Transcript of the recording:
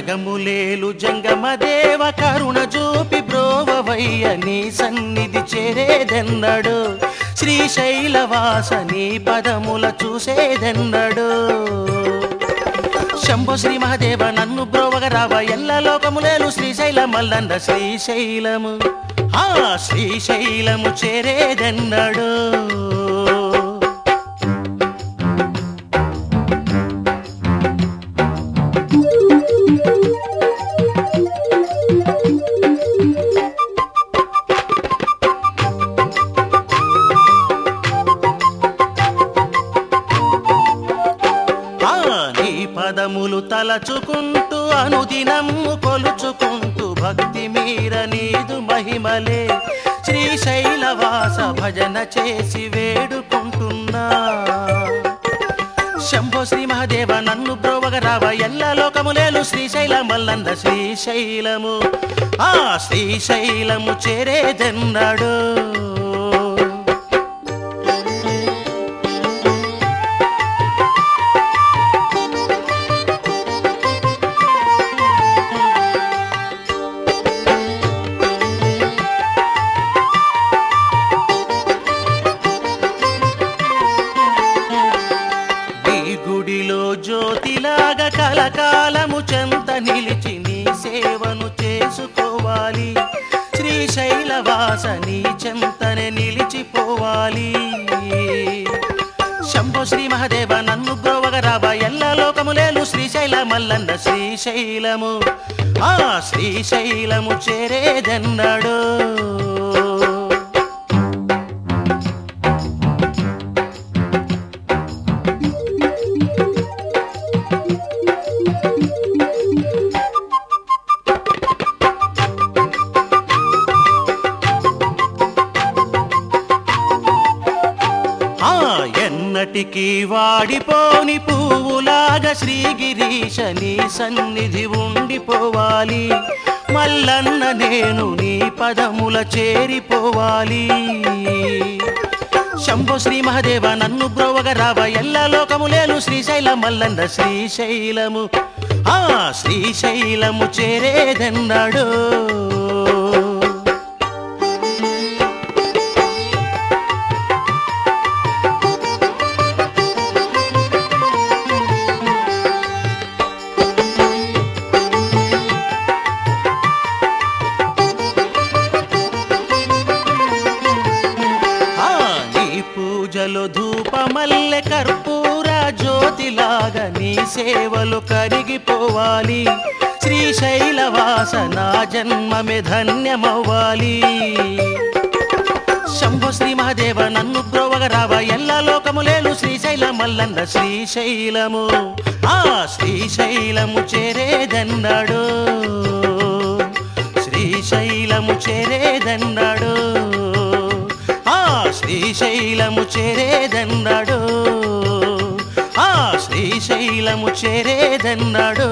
జగములేలు జంగమదేవ కరుణ చూపి బ్రోవవయ్య నీ సన్నిధి చేరేదెన్నడు? శ్రీశైలవాస నీ పదముల చూసేదెన్నడు? శంభు శ్రీ మహాదేవ నన్ను బ్రోవగరావ ఎల్ల లోకములేలు శ్రీశైల మల్లంద శ్రీశైలము ఆ శ్రీశైలము చేరేదెన్నడు? పదములు తలచుకుంటూ అనుదినము కొలుచుకుంటూ భక్తి మీర నీదు మహిమలే. శ్రీశైలవాస భజన చేసి వేడుకుంటున్నా. శంభో శ్రీ మహాదేవ నన్ను బ్రోవగరావ ఎల్ల లోకములేలు శ్రీశైల మల్లంద శ్రీశైలము ఆ శ్రీశైలము చేరేదెన్నాడు నిలిచి నీ సేవను చేసుకోవాలి. శ్రీశైలవాస నీ చెంతనే నిలిచిపోవాలి. శంభో శ్రీ మహదేవ నన్ను బ్రోవగ ఎల్ల లోకములేలు శ్రీశైల మల్లన్న శ్రీశైలము ఆ శ్రీశైలము చేరేదన్నాడు. ఎన్నటికీ వాడిపోని పువ్వులాగా శ్రీగిరీశ నీ సన్నిధి ఉండిపోవాలి. మల్లన్న నేను నీ పదముల చేరిపోవాలి. శంభు శ్రీ మహదేవ నన్ను బ్రోవగ రావ ఎల్ల లోకములేను శ్రీశైల మల్లన్న శ్రీశైలము. ఆ శ్రీశైలము చేరేదన్నాడు. మల్లె కర్పూర జ్యోతిలాగా నీ సేవలు కరిగిపోవాలి. శ్రీశైలవాస నా జన్మమే ధన్యమవ్వాలి. శంభు శ్రీ మహాదేవ నన్ను బ్రోవగ రావ. ఎల్ల లోకములేలు శ్రీశైల మల్లన్న శ్రీశైలము ఆ శ్రీశైలము చేరేదన్నాడు శ్రీశైలము చేరేదన్నాడు శ్రీశైలము చేరేదన్నాడు. ఆ శ్రీశైలము చేరేదన్నాడు.